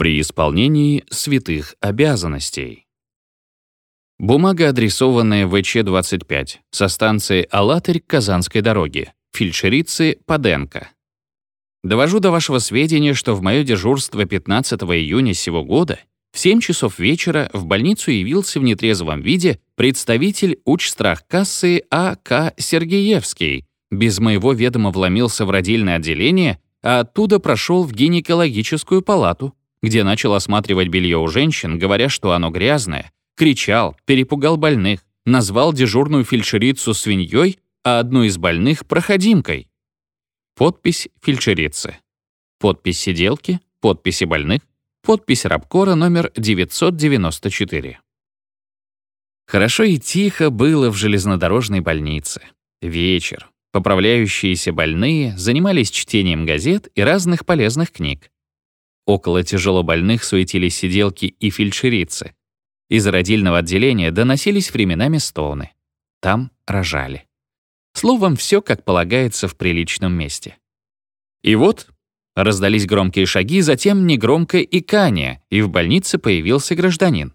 при исполнении святых обязанностей. Бумага, адресованная ВЧ-25 со станции Алатырь Казанской дороги, фельдшерицы Паденко. Довожу до вашего сведения, что в мое дежурство 15 июня сего года в 7 часов вечера в больницу явился в нетрезвом виде представитель учстрахкассы А.К. Сергеевский, без моего ведома вломился в родильное отделение, а оттуда прошел в гинекологическую палату, где начал осматривать белье у женщин, говоря, что оно грязное, кричал, перепугал больных, назвал дежурную фельдшерицу свиньей, а одну из больных — проходимкой. Подпись фельдшерицы. Подпись сиделки, подписи больных, подпись рабкора номер 994. Хорошо и тихо было в железнодорожной больнице. Вечер. Поправляющиеся больные занимались чтением газет и разных полезных книг. Около тяжелобольных суетились сиделки и фельдшерицы. Из родильного отделения доносились временами стоны. Там рожали. Словом, все как полагается в приличном месте. И вот раздались громкие шаги, затем негромкое икание, и в больнице появился гражданин.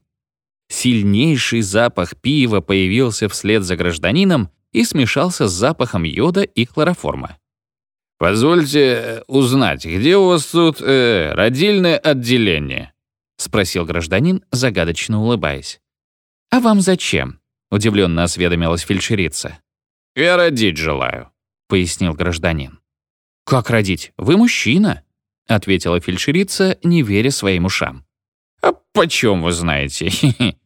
Сильнейший запах пива появился вслед за гражданином и смешался с запахом йода и хлороформа. «Позвольте э, узнать, где у вас тут э, родильное отделение?» — спросил гражданин, загадочно улыбаясь. «А вам зачем?» — удивленно осведомилась фельдшерица. «Я родить желаю», — пояснил гражданин. «Как родить? Вы мужчина», — ответила фельдшерица, не веря своим ушам. «А почем вы знаете?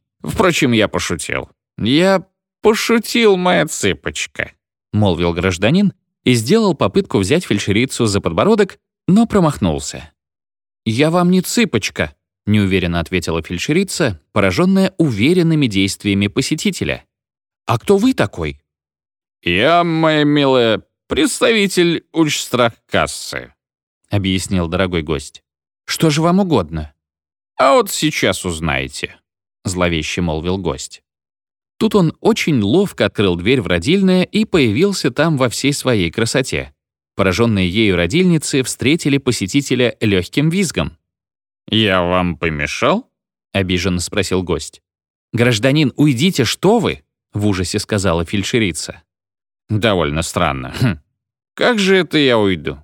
Впрочем, я пошутил. Я пошутил, моя цыпочка», — молвил гражданин и сделал попытку взять фельдшерицу за подбородок, но промахнулся. «Я вам не цыпочка», — неуверенно ответила фельдшерица, пораженная уверенными действиями посетителя. «А кто вы такой?» «Я, моя милая, представитель учстрахкассы», — объяснил дорогой гость. «Что же вам угодно?» «А вот сейчас узнаете», — зловеще молвил гость. Тут он очень ловко открыл дверь в родильное и появился там во всей своей красоте. Пораженные ею родильницы встретили посетителя легким визгом. «Я вам помешал?» — обиженно спросил гость. «Гражданин, уйдите, что вы?» — в ужасе сказала фельдшерица. Довольно странно. Хм. Как же это я уйду?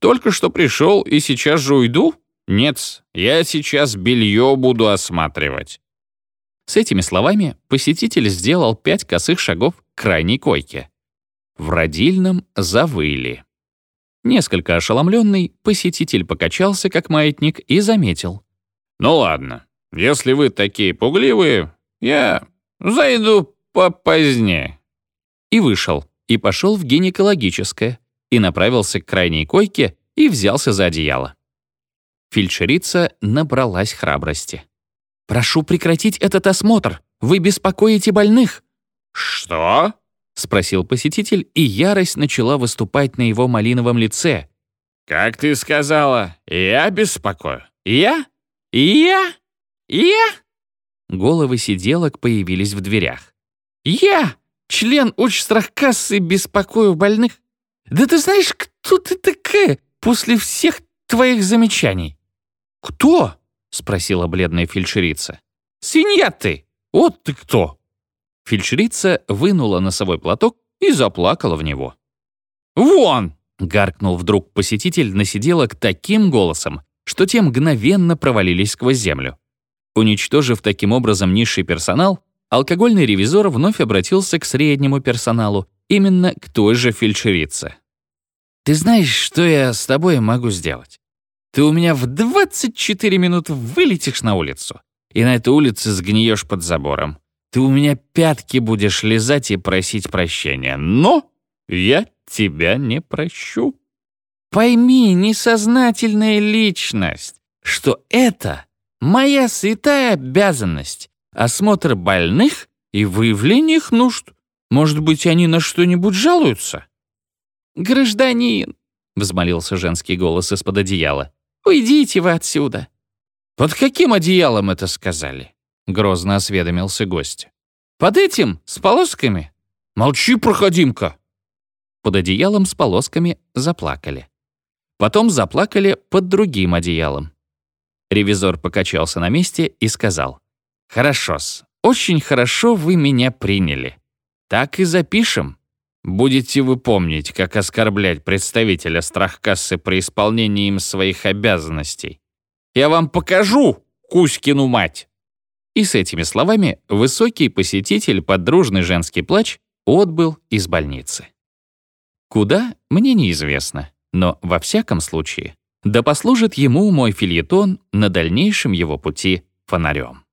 Только что пришел и сейчас же уйду? Нет, я сейчас белье буду осматривать. С этими словами посетитель сделал пять косых шагов к крайней койке. В родильном завыли. Несколько ошеломленный, посетитель покачался, как маятник, и заметил. «Ну ладно, если вы такие пугливые, я зайду попозднее» и вышел, и пошел в гинекологическое, и направился к крайней койке и взялся за одеяло. Фельдшерица набралась храбрости. «Прошу прекратить этот осмотр! Вы беспокоите больных!» «Что?» — спросил посетитель, и ярость начала выступать на его малиновом лице. «Как ты сказала, я беспокою? Я? Я? Я?» Головы сиделок появились в дверях. «Я? член учстрахкассы беспокою больных? Да ты знаешь, кто ты такая после всех твоих замечаний?» «Кто?» — спросила бледная фельдшерица. «Свинья ты! Вот ты кто!» Фельдшерица вынула носовой платок и заплакала в него. «Вон!» — гаркнул вдруг посетитель на сиделок таким голосом, что те мгновенно провалились сквозь землю. Уничтожив таким образом низший персонал, алкогольный ревизор вновь обратился к среднему персоналу, именно к той же фельдшерице. «Ты знаешь, что я с тобой могу сделать? Ты у меня в 24 минуты вылетишь на улицу, и на этой улице сгниешь под забором. Ты у меня пятки будешь лизать и просить прощения, но я тебя не прощу. Пойми, несознательная личность, что это моя святая обязанность осмотр больных и выявление их нужд. Может быть, они на что-нибудь жалуются?» «Гражданин», — взмолился женский голос из-под одеяла, — «уйдите вы отсюда». «Под каким одеялом это сказали?» — грозно осведомился гость. «Под этим, с полосками? Молчи, проходимка!» Под одеялом с полосками заплакали. Потом заплакали под другим одеялом. Ревизор покачался на месте и сказал. «Хорошо-с, очень хорошо вы меня приняли. Так и запишем. Будете вы помнить, как оскорблять представителя страхкассы при исполнении им своих обязанностей. Я вам покажу, Кузькину мать!» И с этими словами высокий посетитель под дружный женский плач отбыл из больницы. Куда, мне неизвестно, но во всяком случае, да послужит ему мой фильетон на дальнейшем его пути фонарем.